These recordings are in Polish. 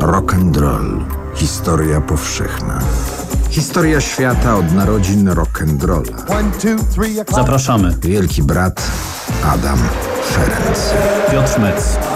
Rock and roll. Historia powszechna. Historia świata od narodzin rock and rolla. Zapraszamy. Wielki brat Adam Ferenc. Piotr Metz.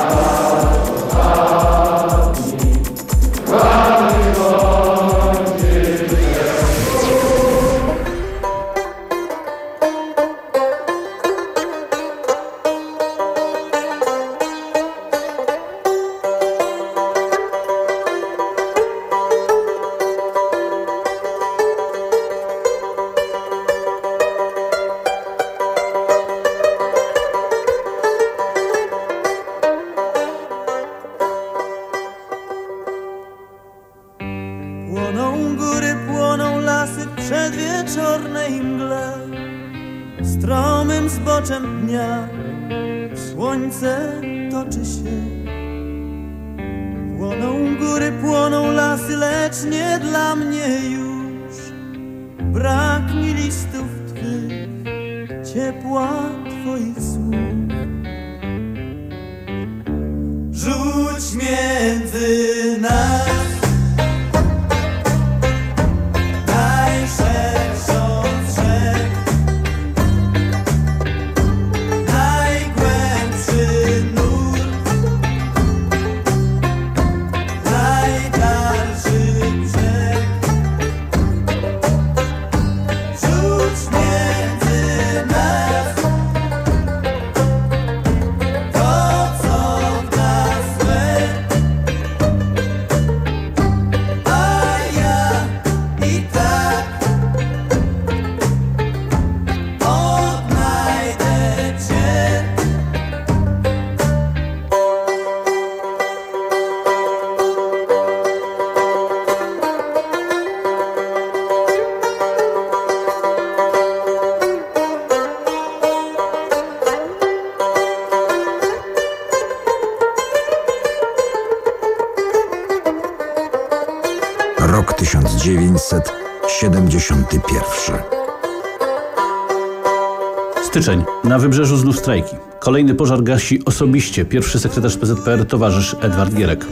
Na wybrzeżu znów strajki. Kolejny pożar gasi osobiście pierwszy sekretarz PZPR towarzysz Edward Gierek.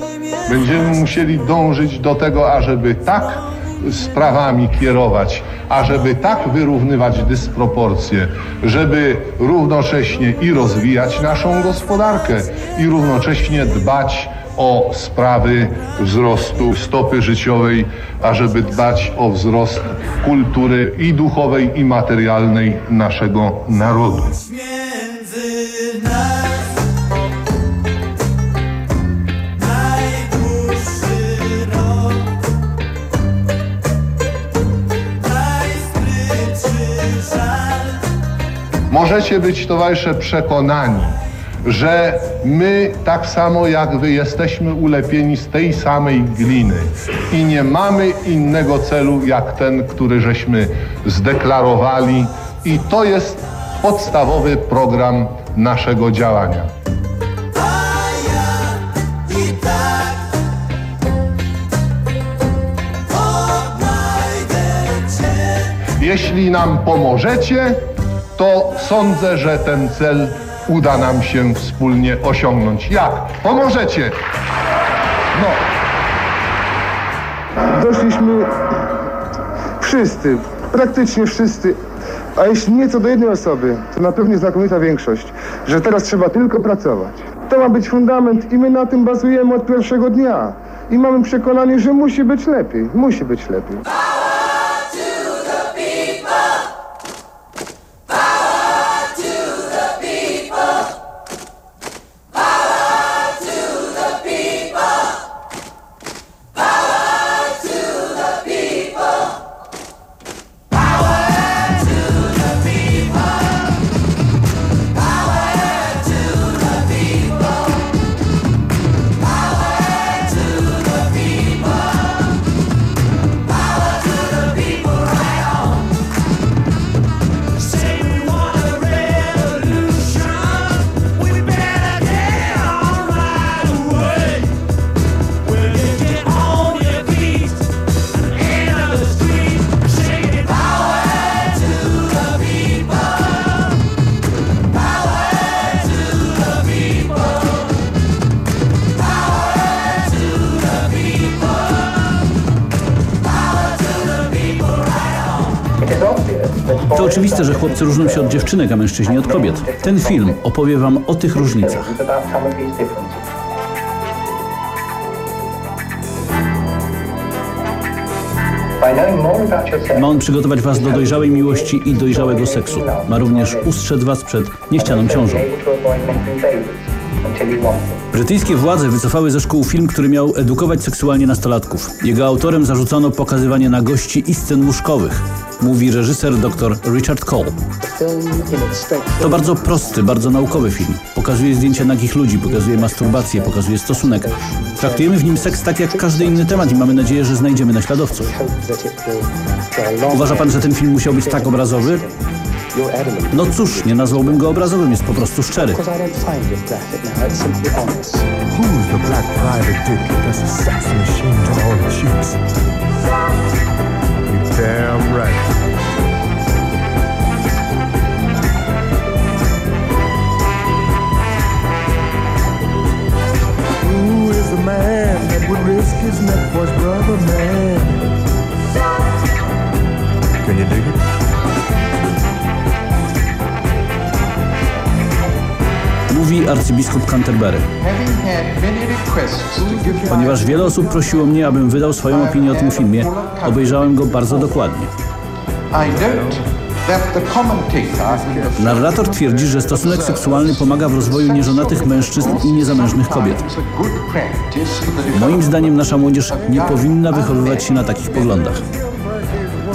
Będziemy musieli dążyć do tego, ażeby tak sprawami kierować, ażeby tak wyrównywać dysproporcje, żeby równocześnie i rozwijać naszą gospodarkę i równocześnie dbać o sprawy wzrostu stopy życiowej, ażeby dbać o wzrost kultury i duchowej, i materialnej naszego narodu. Możecie być, towarzysze, przekonani, że my tak samo jak wy jesteśmy ulepieni z tej samej gliny i nie mamy innego celu jak ten, który żeśmy zdeklarowali i to jest podstawowy program naszego działania. Jeśli nam pomożecie, to sądzę, że ten cel uda nam się wspólnie osiągnąć. Jak? Pomożecie! No. Doszliśmy wszyscy, praktycznie wszyscy, a jeśli nie co do jednej osoby, to na pewno znakomita większość, że teraz trzeba tylko pracować. To ma być fundament i my na tym bazujemy od pierwszego dnia. I mamy przekonanie, że musi być lepiej, musi być lepiej. To oczywiste, że chłopcy różnią się od dziewczynek, a mężczyźni od kobiet. Ten film opowie wam o tych różnicach. Ma on przygotować was do dojrzałej miłości i dojrzałego seksu. Ma również ustrzec was przed niechcianą ciążą. Brytyjskie władze wycofały ze szkół film, który miał edukować seksualnie nastolatków. Jego autorem zarzucono pokazywanie nagości i scen łóżkowych, mówi reżyser dr Richard Cole. To bardzo prosty, bardzo naukowy film. Pokazuje zdjęcia nagich ludzi, pokazuje masturbację, pokazuje stosunek. Traktujemy w nim seks tak jak każdy inny temat i mamy nadzieję, że znajdziemy naśladowców. Uważa pan, że ten film musiał być tak obrazowy? No cóż, nie nazwałbym go obrazowym, jest po prostu szczery. Who's the black private dick that's a sex machine to all the chicks? You damn right. Who is the man that would risk his neck for his brother, man? Can you dig it? Mówi arcybiskup Canterbury. Ponieważ wiele osób prosiło mnie, abym wydał swoją opinię o tym filmie, obejrzałem go bardzo dokładnie. Narrator twierdzi, że stosunek seksualny pomaga w rozwoju nieżonatych mężczyzn i niezamężnych kobiet. Moim zdaniem nasza młodzież nie powinna wychowywać się na takich poglądach.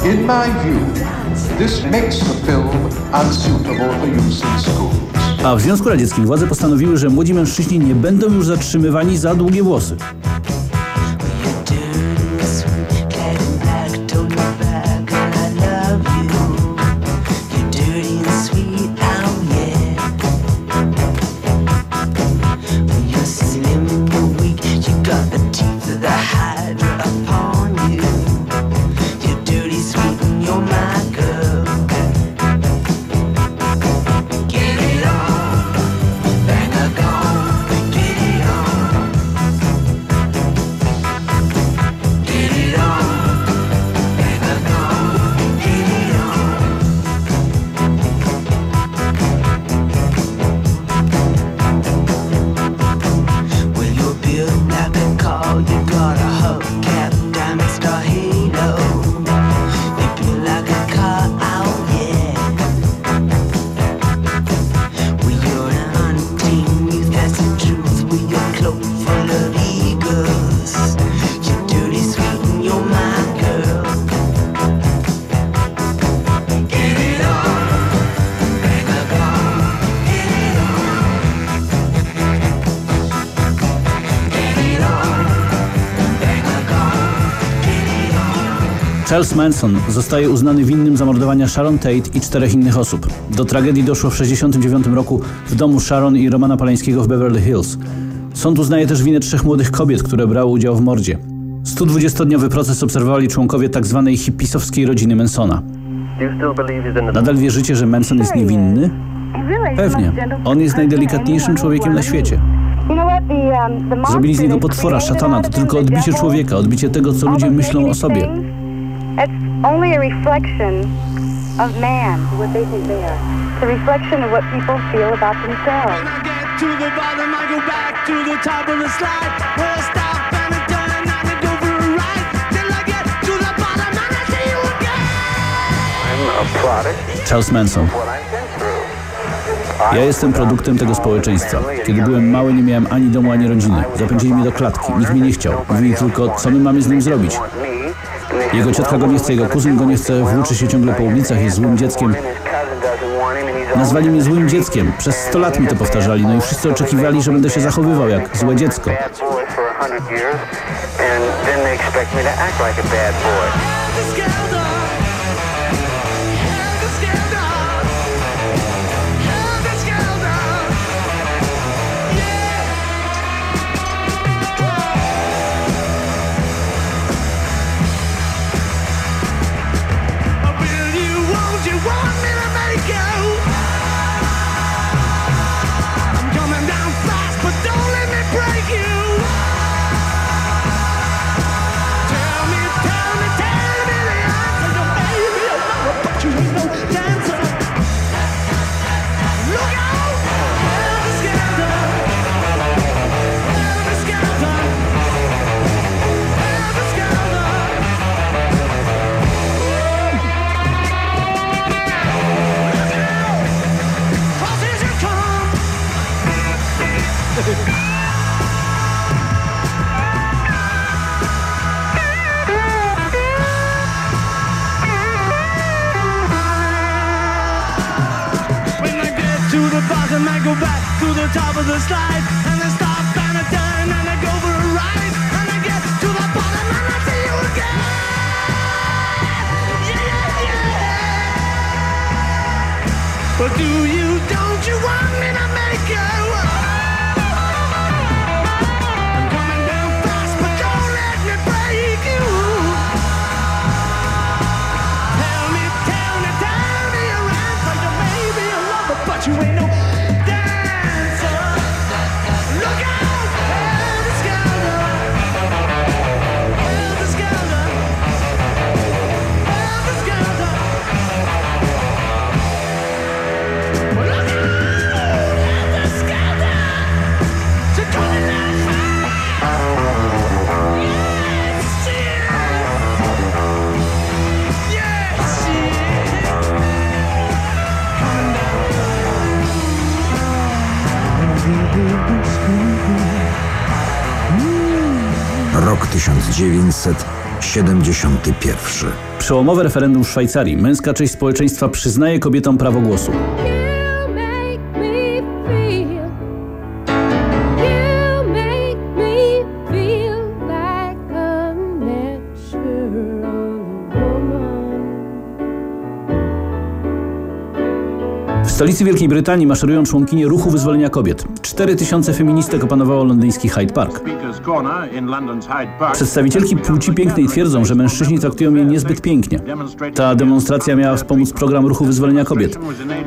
In my view, this makes the film unsuitable for use in schools. A w Związku Radzieckim władze postanowiły, że młodzi mężczyźni nie będą już zatrzymywani za długie włosy. Charles Manson zostaje uznany winnym zamordowania Sharon Tate i czterech innych osób. Do tragedii doszło w 1969 roku w domu Sharon i Romana Palańskiego w Beverly Hills. Sąd uznaje też winę trzech młodych kobiet, które brały udział w mordzie. 120-dniowy proces obserwowali członkowie tzw. Tak hipisowskiej rodziny Mansona. Nadal wierzycie, że Manson jest niewinny? Pewnie. On jest najdelikatniejszym człowiekiem na świecie. Zrobili z niego potwora, szatana. To tylko odbicie człowieka, odbicie tego, co ludzie myślą o sobie. It's only a reflection of man, what they think they are. It's a reflection of what people feel about themselves. When I get to the bottom, I go back to the top of the slide. Where I stop and I turn and I go for a ride. Till I get to the bottom and I see you again. I'm a product. Charles Manson. Ja jestem produktem tego społeczeństwa. Kiedy byłem mały, nie miałem ani domu, ani rodziny. Zapędzili mnie do klatki. Nikt mnie nie chciał. Mówili tylko, co my mamy z nim zrobić. Jego ciotka go nie chce, jego kuzyn go nie chce, włóczy się ciągle po ulicach, jest złym dzieckiem. Nazwali mnie złym dzieckiem. Przez 100 lat mi to powtarzali, no i wszyscy oczekiwali, że będę się zachowywał jak złe dziecko. And then they expect me to act like a bad boy. 1971. Przełomowe referendum w Szwajcarii. Męska część społeczeństwa przyznaje kobietom prawo głosu. Stolicy Wielkiej Brytanii maszerują członkinie ruchu wyzwolenia kobiet. 4000 feministek opanowało londyński Hyde Park. Przedstawicielki płci pięknej twierdzą, że mężczyźni traktują je niezbyt pięknie. Ta demonstracja miała wspomóc program ruchu wyzwolenia kobiet.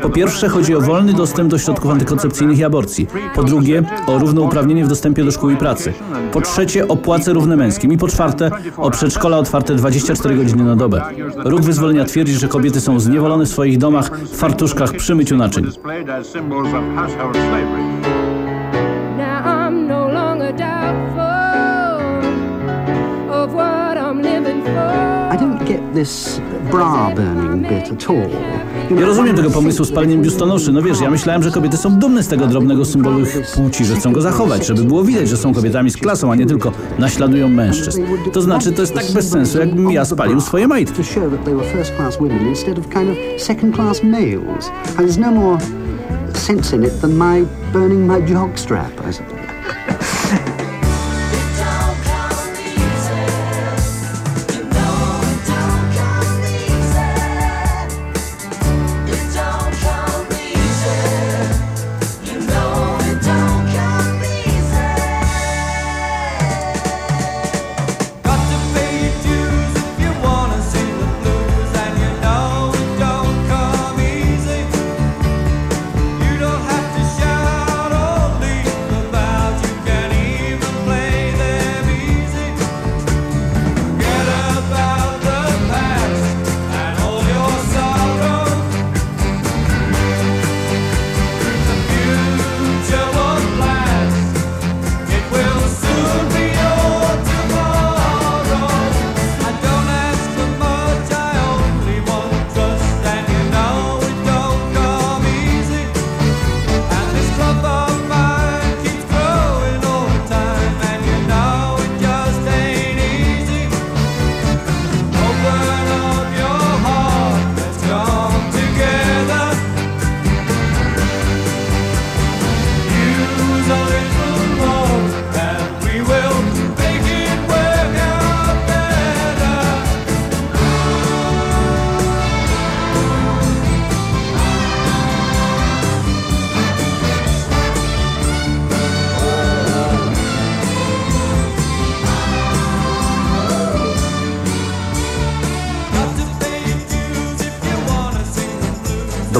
Po pierwsze chodzi o wolny dostęp do środków antykoncepcyjnych i aborcji. Po drugie o równouprawnienie w dostępie do szkół i pracy. Po trzecie o płace równe męskim. I po czwarte o przedszkola otwarte 24 godziny na dobę. Ruch wyzwolenia twierdzi, że kobiety są zniewolone w swoich domach, fartuszkach przy myciu naczyń. Nie rozumiem tego pomysłu z paleniem biustonoszy. No wiesz, ja myślałem, że kobiety są dumne z tego drobnego symbolu ich płci, że chcą go zachować, żeby było widać, że są kobietami z klasą, a nie tylko naśladują mężczyzn. To znaczy, to jest tak bez sensu, jakbym ja spalił swoje majtki. no sense in it than my burning my jockstrap, I suppose.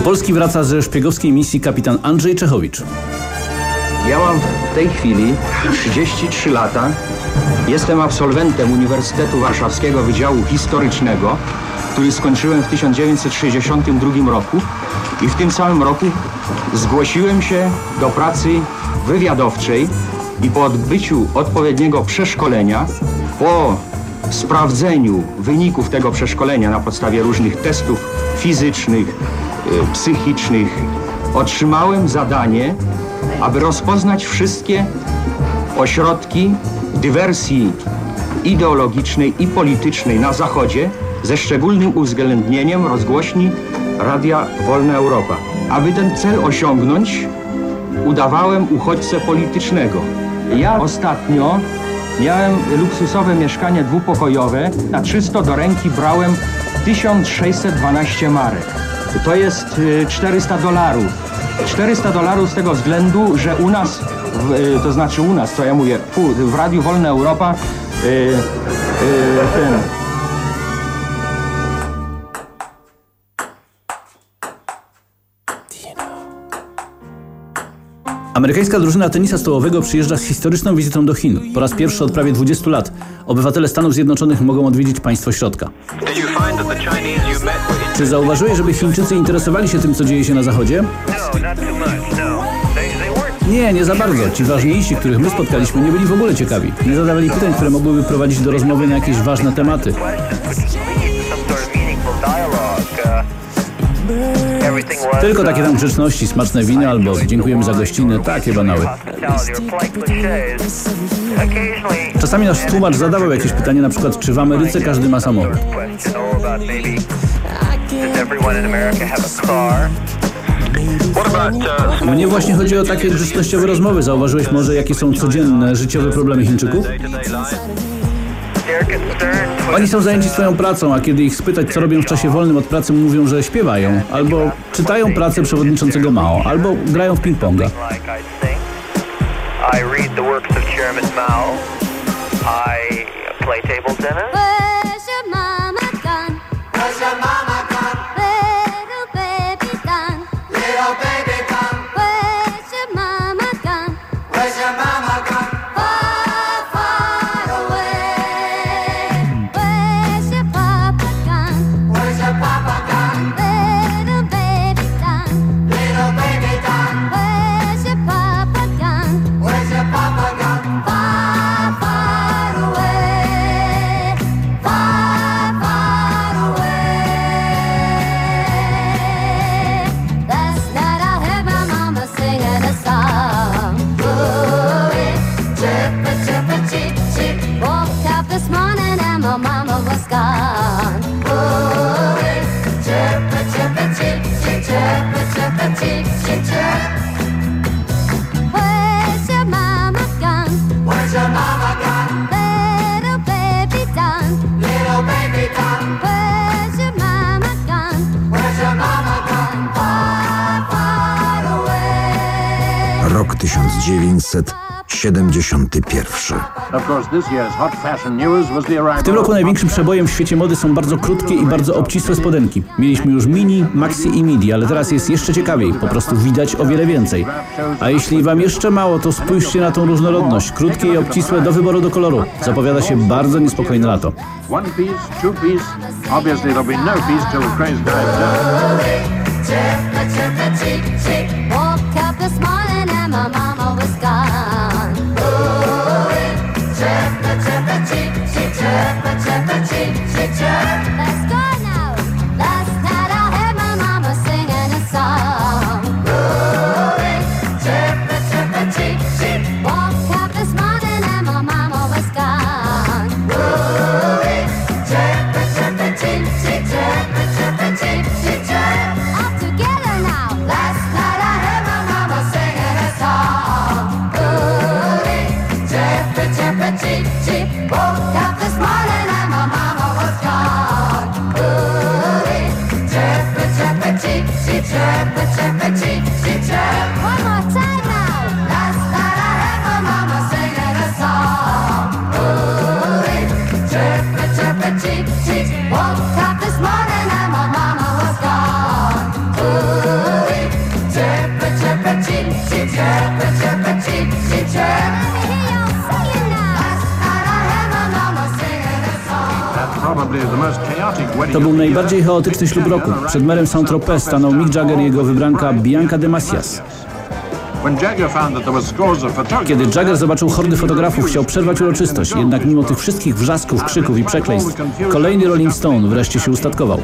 Polski wraca ze szpiegowskiej misji kapitan Andrzej Czechowicz. Ja mam w tej chwili 33 lata. Jestem absolwentem Uniwersytetu Warszawskiego Wydziału Historycznego, który skończyłem w 1962 roku i w tym samym roku zgłosiłem się do pracy wywiadowczej i po odbyciu odpowiedniego przeszkolenia, po sprawdzeniu wyników tego przeszkolenia na podstawie różnych testów fizycznych, psychicznych, otrzymałem zadanie, aby rozpoznać wszystkie ośrodki dywersji ideologicznej i politycznej na Zachodzie ze szczególnym uwzględnieniem rozgłośni Radia Wolna Europa. Aby ten cel osiągnąć, udawałem uchodźcę politycznego. Ja ostatnio miałem luksusowe mieszkanie dwupokojowe. Na 300 do ręki brałem 1612 marek. To jest y, 400 dolarów. 400 dolarów z tego względu, że u nas, w, y, to znaczy u nas, co ja mówię, w Radiu Wolna Europa, y, y, ten, Amerykańska drużyna tenisa stołowego przyjeżdża z historyczną wizytą do Chin. Po raz pierwszy od prawie 20 lat. Obywatele Stanów Zjednoczonych mogą odwiedzić państwo środka. Czy zauważyłeś, żeby Chińczycy interesowali się tym, co dzieje się na Zachodzie? Nie, nie za bardzo. Ci ważniejsi, których my spotkaliśmy, nie byli w ogóle ciekawi. Nie zadawali pytań, które mogłyby prowadzić do rozmowy na jakieś ważne tematy. Tylko takie tam grzeczności, smaczne wino albo dziękujemy za gościnę, takie banały. Czasami nasz tłumacz zadawał jakieś pytanie, na przykład czy w Ameryce każdy ma samochód. Mnie właśnie chodzi o takie grzecznościowe rozmowy. Zauważyłeś może, jakie są codzienne, życiowe problemy Chińczyków? Oni są zajęci swoją pracą, a kiedy ich spytać, co robią w czasie wolnym od pracy, mówią, że śpiewają, albo czytają pracę przewodniczącego Mao, albo grają w ping-ponga. I read the works of Chairman Mao. I play table tennis. 1971. W tym roku największym przebojem w świecie mody są bardzo krótkie i bardzo obcisłe spodenki. Mieliśmy już mini, maxi i midi, ale teraz jest jeszcze ciekawiej. Po prostu widać o wiele więcej. A jeśli wam jeszcze mało, to spójrzcie na tą różnorodność. Krótkie i obcisłe do wyboru do koloru. Zapowiada się bardzo niespokojne lato. One piece, two piece. Obviously, there'll be no peace till the craze dies To był najbardziej chaotyczny ślub roku. Przed merem Saint-Tropez stanął Mick Jagger i jego wybranka Bianca de Macias. Kiedy Jagger zobaczył hordy fotografów, chciał przerwać uroczystość. Jednak mimo tych wszystkich wrzasków, krzyków i przekleństw, kolejny Rolling Stone wreszcie się ustatkował.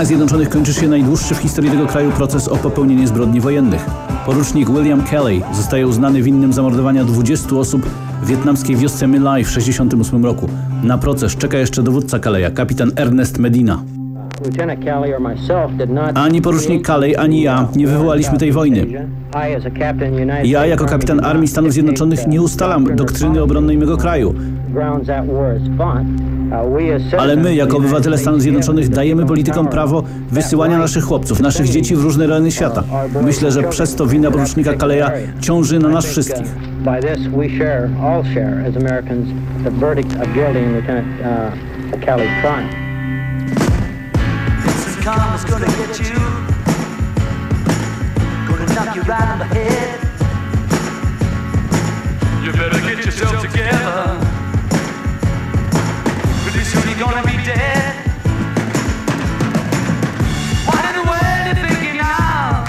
Stanach Zjednoczonych kończy się najdłuższy w historii tego kraju proces o popełnienie zbrodni wojennych. Porucznik William Kelly zostaje uznany winnym zamordowania 20 osób w wietnamskiej wiosce My Lai w 1968 roku. Na proces czeka jeszcze dowódca Kaleja, kapitan Ernest Medina. Ani porucznik Kalej, ani ja nie wywołaliśmy tej wojny. Ja jako kapitan Armii Stanów Zjednoczonych nie ustalam doktryny obronnej mego kraju. Ale my, jako obywatele Stanów Zjednoczonych, dajemy politykom prawo wysyłania naszych chłopców, naszych dzieci w różne rejony świata. Myślę, że przez to wina porucznika Kaleja ciąży na nas wszystkich. You better get yourself together. Gonna be dead. What in the world you thinking now?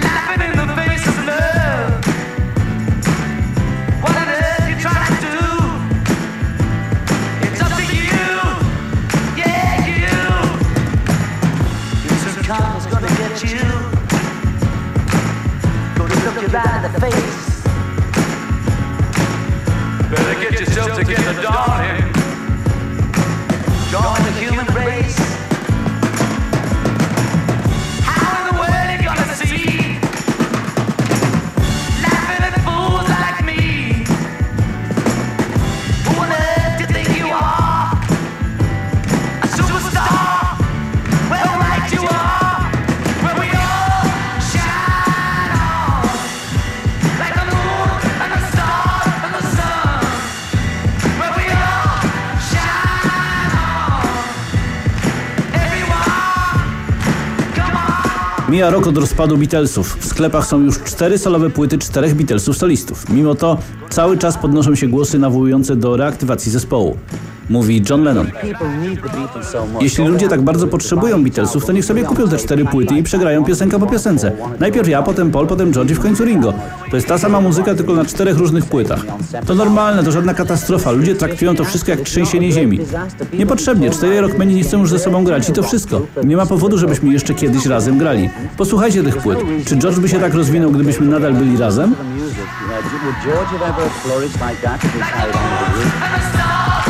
Laughing in the face of love. What on earth you trying to do? It's up to you. Yeah, you. Some karma's gonna get you. Gonna look you right in the face. Better get yourself together, darling. Mija rok od rozpadu Beatlesów. W sklepach są już cztery solowe płyty czterech Beatlesów solistów. Mimo to cały czas podnoszą się głosy nawołujące do reaktywacji zespołu. Mówi John Lennon. Jeśli ludzie tak bardzo potrzebują Beatlesów, to niech sobie kupią te cztery płyty i przegrają piosenkę po piosence. Najpierw ja, potem Paul, potem George i w końcu Ringo. To jest ta sama muzyka, tylko na czterech różnych płytach. To normalne, to żadna katastrofa. Ludzie traktują to wszystko jak trzęsienie ziemi. Niepotrzebnie, cztery rockmeni nie chcą już ze sobą grać i to wszystko. Nie ma powodu, żebyśmy jeszcze kiedyś razem grali. Posłuchajcie tych płyt. Czy George by się tak rozwinął, gdybyśmy nadal byli razem? Would George have ever flourished like that if he carried on with the group?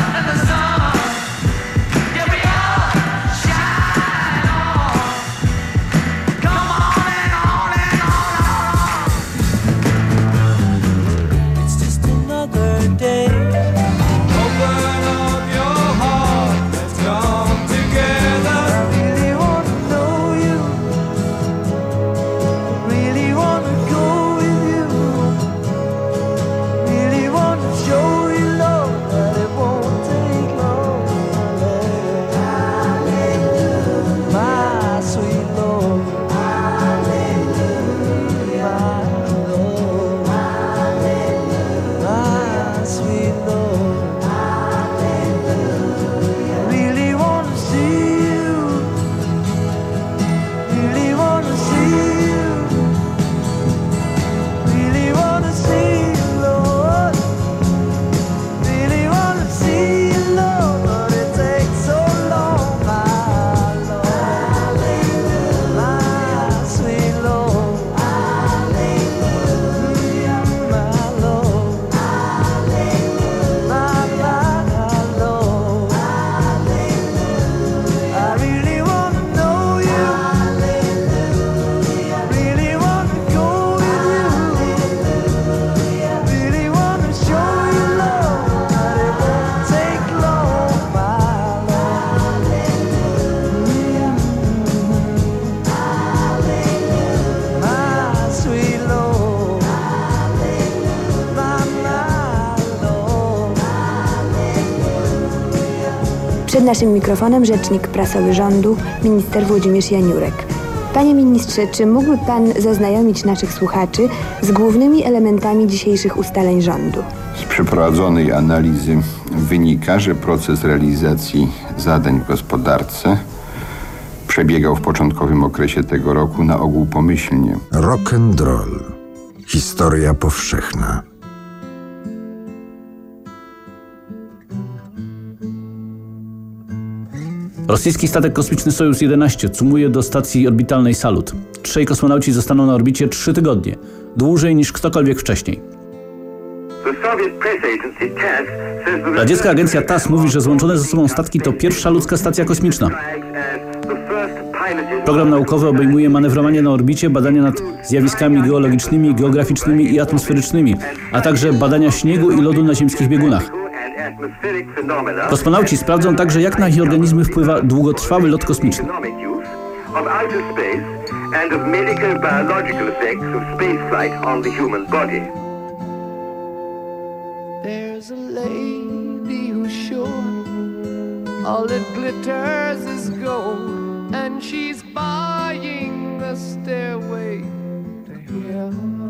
Przed naszym mikrofonem rzecznik prasowy rządu, minister Włodzimierz Janiurek. Panie ministrze, czy mógłby pan zaznajomić naszych słuchaczy z głównymi elementami dzisiejszych ustaleń rządu? Z przeprowadzonej analizy wynika, że proces realizacji zadań w gospodarce przebiegał w początkowym okresie tego roku na ogół pomyślnie. Rock and roll. Historia powszechna. Rosyjski statek kosmiczny Sojus 11 cumuje do stacji orbitalnej Salut. Trzej kosmonauci zostaną na orbicie trzy tygodnie, dłużej niż ktokolwiek wcześniej. Radziecka agencja TASS mówi, że złączone ze sobą statki to pierwsza ludzka stacja kosmiczna. Program naukowy obejmuje manewrowanie na orbicie, badania nad zjawiskami geologicznymi, geograficznymi i atmosferycznymi, a także badania śniegu i lodu na ziemskich biegunach. Kosmonauci sprawdzą także, jak na ich organizmy wpływa długotrwały lot kosmiczny. the. There's a lady who's sure all that glitters is gold, and she's buying a stairway to heaven.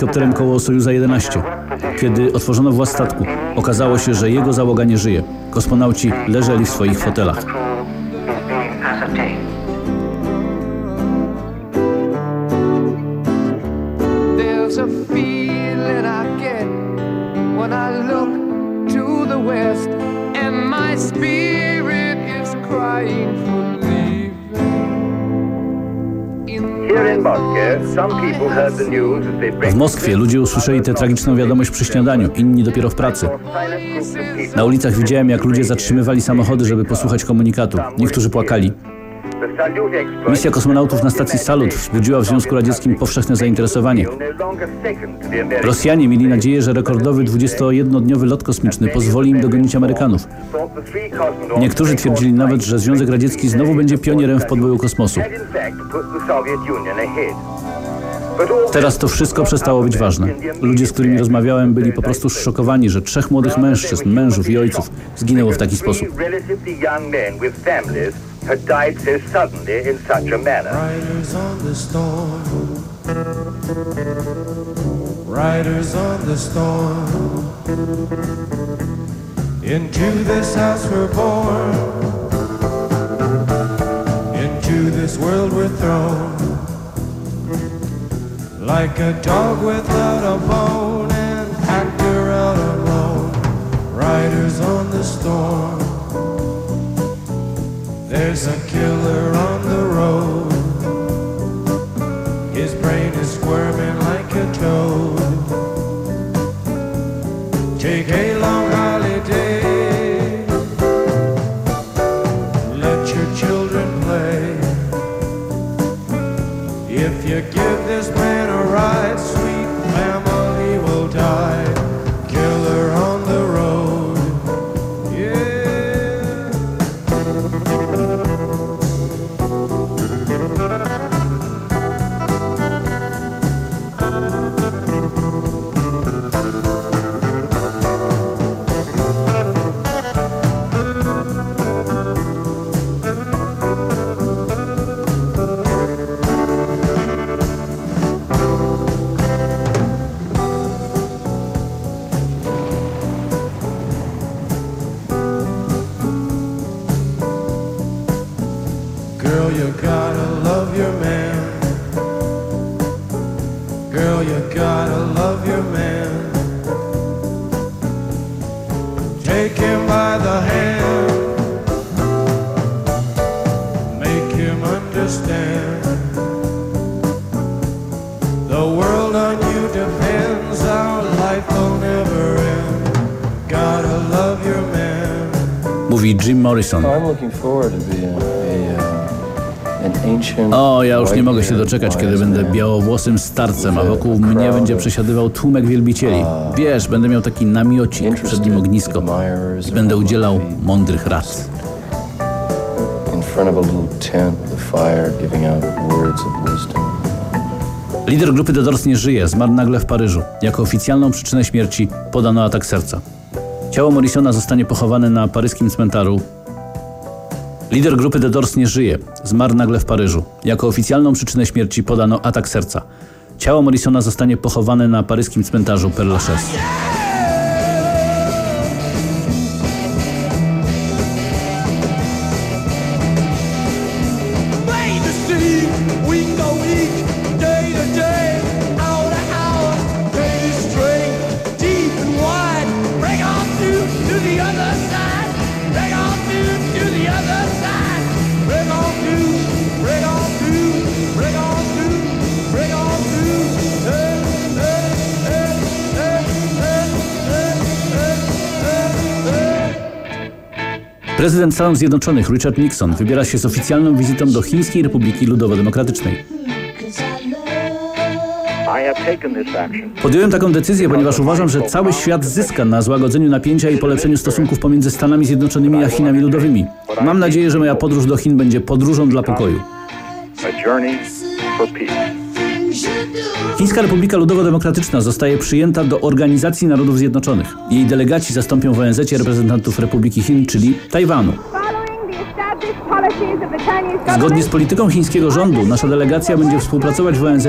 Helikopterem koło Sojuza 11. Kiedy otworzono włas statku, okazało się, że jego załoga nie żyje. Kosmonauci leżeli w swoich fotelach. W. Moskwie ludzie usłyszeli tę tragiczną wiadomość przy śniadaniu, inni dopiero w pracy. Na ulicach widziałem, jak ludzie zatrzymywali samochody, żeby posłuchać komunikatu. Niektórzy płakali. Misja kosmonautów na stacji Salut wzbudziła w Związku Radzieckim powszechne zainteresowanie. Rosjanie mieli nadzieję, że rekordowy 21-dniowy lot kosmiczny pozwoli im dogonić Amerykanów. Niektórzy twierdzili nawet, że Związek Radziecki znowu będzie pionierem w podboju kosmosu. Teraz to wszystko przestało być ważne. Ludzie, z którymi rozmawiałem, byli po prostu zszokowani, że trzech młodych mężczyzn, mężów i ojców zginęło w taki sposób. Had died so suddenly in such a manner. Riders on the storm. Riders on the storm. Into this house we're born. Into this world we're thrown. Like a dog without a bone, an actor out alone. Riders on the storm. There's a killer on the road. His brain is squirming like a toad. Take a long holiday. O, ja już nie mogę się doczekać, kiedy będę białowłosym starcem, a wokół mnie będzie przesiadywał tłumek wielbicieli. Wiesz, będę miał taki namiocik, przed nim ognisko i będę udzielał mądrych rad. Lider grupy The Doors nie żyje, zmarł nagle w Paryżu. Jako oficjalną przyczynę śmierci podano atak serca. Ciało Morrisona zostanie pochowane na paryskim cmentarzu. Lider grupy The Doors nie żyje, zmarł nagle w Paryżu. Jako oficjalną przyczynę śmierci podano atak serca. Ciało Morrisona zostanie pochowane na paryskim cmentarzu Père Lachaise. Prezydent Stanów Zjednoczonych Richard Nixon wybiera się z oficjalną wizytą do Chińskiej Republiki Ludowo-Demokratycznej. Podjąłem taką decyzję, ponieważ uważam, że cały świat zyska na złagodzeniu napięcia i polepszeniu stosunków pomiędzy Stanami Zjednoczonymi a Chinami Ludowymi. Mam nadzieję, że moja podróż do Chin będzie podróżą dla pokoju. A journey for peace. Chińska Republika Ludowo-Demokratyczna zostaje przyjęta do Organizacji Narodów Zjednoczonych. Jej delegaci zastąpią w ONZ reprezentantów Republiki Chin, czyli Tajwanu. Zgodnie z polityką chińskiego rządu, nasza delegacja będzie współpracować w ONZ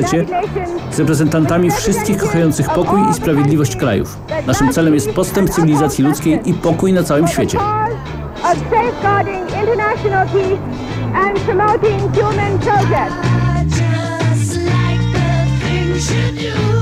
z reprezentantami wszystkich kochających pokój i sprawiedliwość krajów. Naszym celem jest postęp cywilizacji ludzkiej i pokój na całym świecie. of safeguarding international peace and promoting human progress. should you?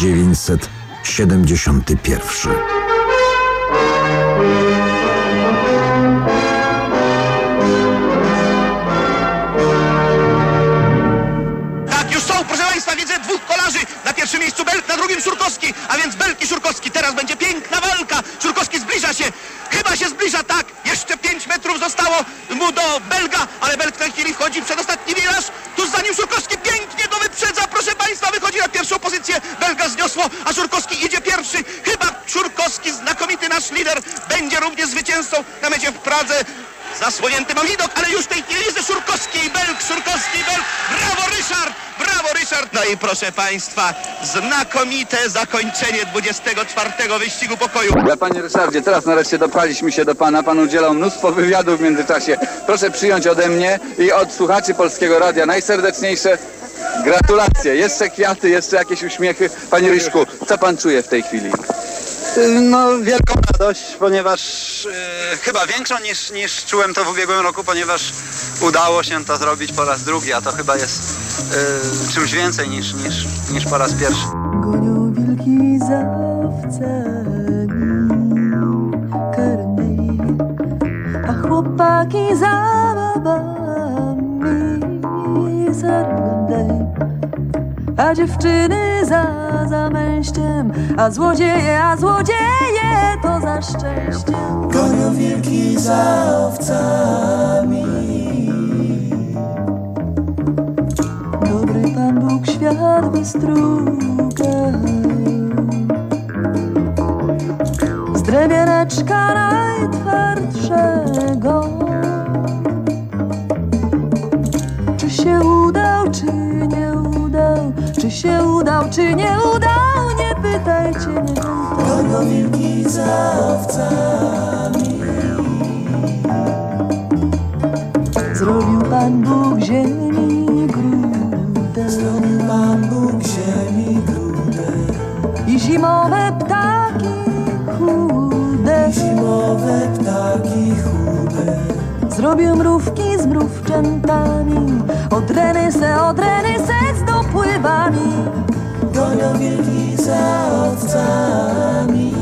1971. Tak, już są, proszę Państwa, widzę dwóch kolarzy. Na pierwszym miejscu Belk, na drugim Szurkowski, a więc Belk Szurkowski. Teraz będzie piękna walka. Szurkowski zbliża się. Chyba się zbliża, tak. Jeszcze 5 metrów zostało mu do Belga, ale Belk w tej chwili wchodzi przed ostatni wiraż. Pozycję. Belga zniosło, a Szurkowski idzie pierwszy. Chyba Szurkowski, znakomity nasz lider, będzie również zwycięzcą na mecie w Pradze. Zasłonięty mam widok, ale już tej chwili jest Szurkowski i Belg, Szurkowski i Belg. Brawo Ryszard, brawo Ryszard. No i proszę Państwa, znakomite zakończenie 24 wyścigu pokoju. Panie Ryszardzie, teraz nareszcie dopaliśmy się do pana. Pan udzielał mnóstwo wywiadów w międzyczasie. Proszę przyjąć ode mnie i od słuchaczy Polskiego Radia najserdeczniejsze gratulacje. Jeszcze kwiaty, jeszcze jakieś uśmiechy. Panie Ryszku, co pan czuje w tej chwili? No, wielką radość, ponieważ e, chyba większą niż, niż czułem to w ubiegłym roku, ponieważ udało się to zrobić po raz drugi, a to chyba jest e, czymś więcej niż, niż, niż po raz pierwszy. Gonią wilki za owcami karnej, a chłopaki za babami zargandej, a dziewczyny za zamęściem, a złodzieje, a złodzieje to za szczęściem. Gonią wilki za owcami. Dobry Pan Bóg świat wystrugał Z drewieneczka najtwardszego się udał, czy nie udał Nie pytajcie mnie. Gonią wilki za owcami Zrobił Pan Bóg ziemi grudę Zrobił Pan Bóg ziemi grudę I zimowe ptaki chude. I zimowe ptaki chude. Zrobił mrówki z mrówczętami. Od reny se, od reny se dopływami Gonią wilki za owcami.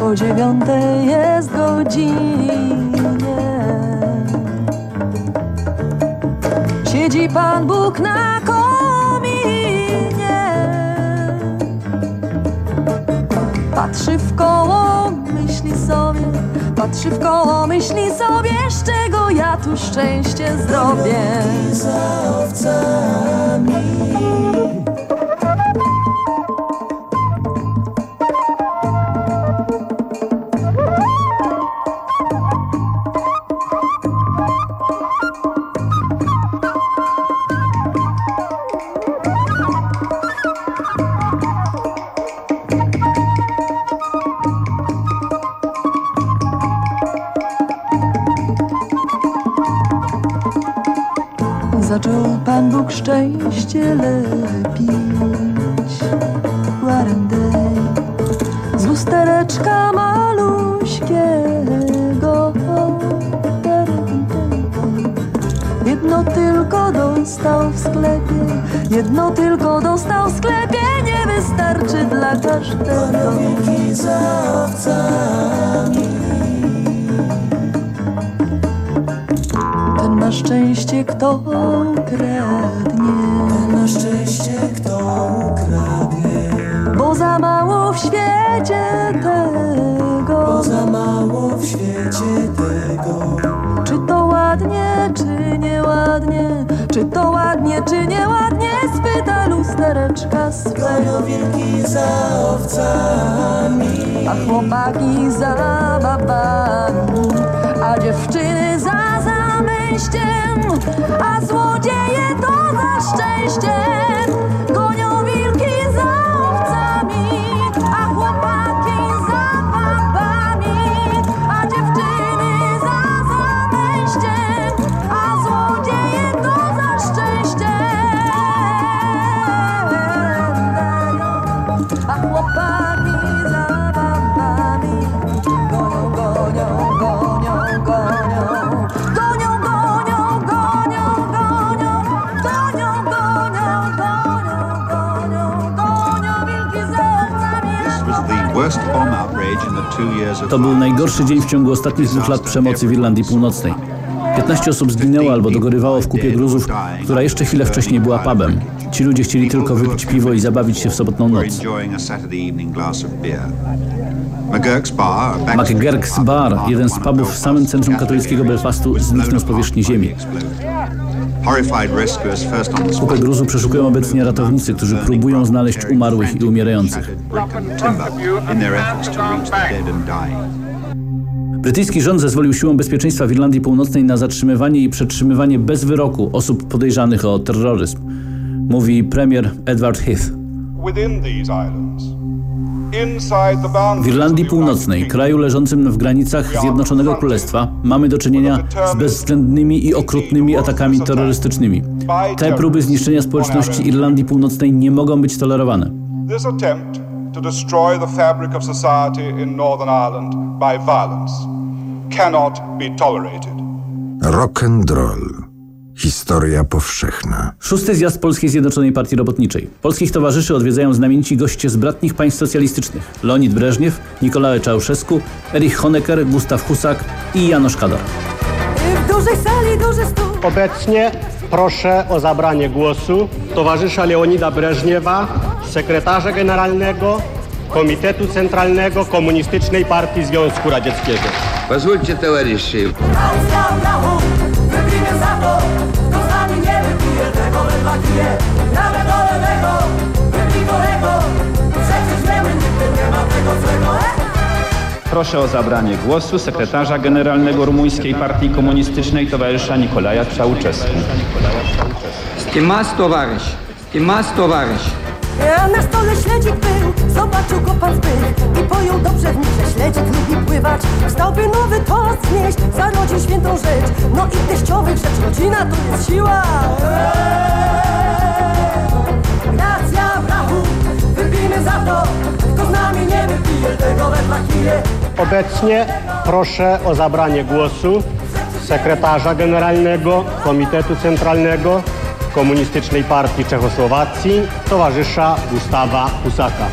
Po dziewiątej jest godzinie. Siedzi Pan Bóg na kominie. Patrzy w koło, myśli sobie Patrzy w koło, myśli sobie Z czego ja tu szczęście zrobię. Za owcami To był najgorszy dzień w ciągu ostatnich dwóch lat przemocy w Irlandii Północnej. 15 osób zginęło albo dogorywało w kupie gruzów, która jeszcze chwilę wcześniej była pubem. Ci ludzie chcieli tylko wypić piwo i zabawić się w sobotną noc. McGurk's Bar, jeden z pubów w samym centrum katolickiego Belfastu, zniknął z powierzchni ziemi. Kupę gruzu przeszukują obecnie ratownicy, którzy próbują znaleźć umarłych i umierających. Brytyjski rząd zezwolił siłom bezpieczeństwa w Irlandii Północnej na zatrzymywanie i przetrzymywanie bez wyroku osób podejrzanych o terroryzm, mówi premier Edward Heath. The W Irlandii Północnej, kraju leżącym w granicach Zjednoczonego Królestwa, mamy do czynienia z bezwzględnymi i okrutnymi atakami terrorystycznymi. Te próby zniszczenia społeczności Irlandii Północnej nie mogą być tolerowane. This attempt to destroy the fabric of society in Northern Ireland by violence cannot be tolerated. Rock and roll. Historia powszechna. Szósty zjazd Polskiej Zjednoczonej Partii Robotniczej. Polskich towarzyszy odwiedzają znamienici goście z bratnich państw socjalistycznych. Leonid Breżniew, Nikolae Czałszewsku, Erich Honecker, Gustaw Husak i Janusz Kadar. W dużej sali duży stół. Obecnie proszę o zabranie głosu towarzysza Leonida Breżniewa, sekretarza generalnego Komitetu Centralnego Komunistycznej Partii Związku Radzieckiego. Pozwólcie, towarzyszy. Proszę o zabranie głosu sekretarza generalnego Rumuńskiej Partii Komunistycznej towarzysza Nikolaja Czałczewskiego. Stimas towarzysz, Stimas towarzysz. A na stole śledzik był, zobaczył go pan zbyt i pojął dobrze w nim, że śledzik lubi pływać. Wstałby nowy tost znieść, zarodził świętą rzecz. No i teściowych rzecz, rodzina to jest siła. Racja brachu, wypijmy za to, kto z nami nie wypije tego wędla kije. Obecnie proszę o zabranie głosu sekretarza generalnego Komitetu Centralnego Komunistycznej Partii Czechosłowacji, towarzysza Gustawa Husaka.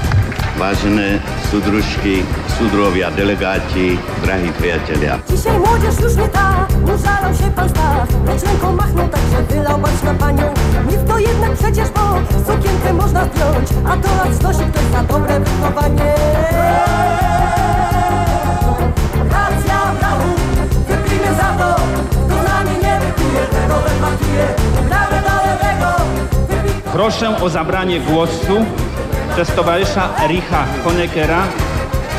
vážené sudružky, sudrovia, delegáti, drahí priatelia. Dzisiaj młodzież już nie ta, użalał się pan Stach Lecz ręką machnął tak, że wylał bądź na panią. Nic to jednak przecież, bo sukienkę można zdjąć. A to lat znosi ktoś za dobre wychowanie. Racja brachu, wypijmy za to. Kto nami nie wypije, tego lewego, Proszę o zabranie głosu przez towarzysza Ericha Honeckera,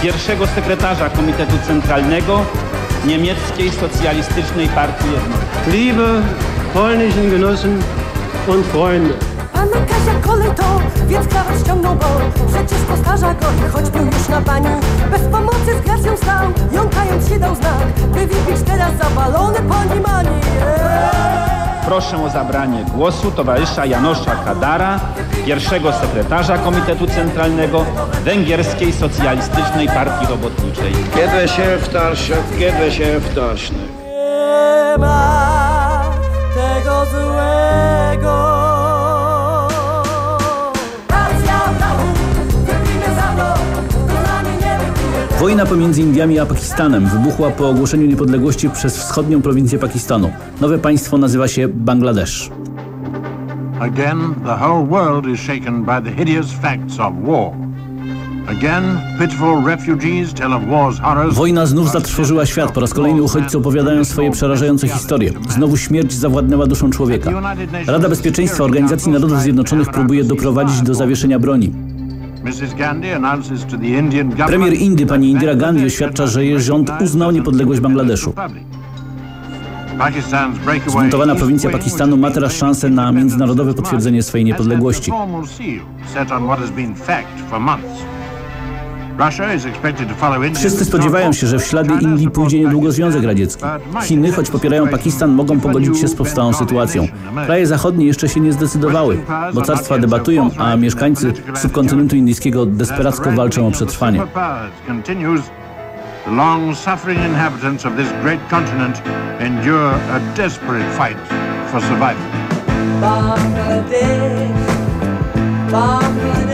pierwszego sekretarza Komitetu Centralnego Niemieckiej Socjalistycznej Partii Jednoty. Liebe polnischen Genossen und Freunde. Pana Kasia kolej to, więc krawat ściągnął, bo przecież go i choć był już na Bez pomocy z gracją stał, jąkając się dał znak By wypić teraz zawalony pani mani Proszę o zabranie głosu towarzysza Janosza Kadara, pierwszego sekretarza Komitetu Centralnego Węgierskiej Socjalistycznej Partii Robotniczej. Kedves elvtársak, kedves elvtársnak! Nie ma tego złego Wojna pomiędzy Indiami a Pakistanem wybuchła po ogłoszeniu niepodległości przez wschodnią prowincję Pakistanu. Nowe państwo nazywa się Bangladesz. Again, the whole world is shaken by the hideous facts of war. Again, pitiful refugees tell of war's horrors. Wojna znów zatrwożyła świat. Po raz kolejny uchodźcy opowiadają swoje przerażające historie. Znowu śmierć zawładnęła duszą człowieka. Rada Bezpieczeństwa Organizacji Narodów Zjednoczonych próbuje doprowadzić do zawieszenia broni. Premier Indy, pani Indira Gandhi, oświadcza, że jej rząd uznał niepodległość Bangladeszu. Zbuntowana east prowincja Pakistanu ma teraz szansę na międzynarodowe potwierdzenie swojej niepodległości. Wszyscy spodziewają się, że w ślady Indii pójdzie niedługo Związek Radziecki. Chiny, choć popierają Pakistan, mogą pogodzić się z powstałą sytuacją. Kraje zachodnie jeszcze się nie zdecydowały. Mocarstwa debatują, a mieszkańcy subkontynentu indyjskiego desperacko walczą o przetrwanie. The inhabitants of this great continent endure a desperate fight for survival. Bangladesh, Bangladesh,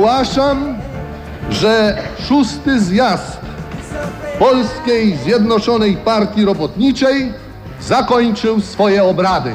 Ogłaszam, że szósty zjazd Polskiej Zjednoczonej Partii Robotniczej zakończył swoje obrady.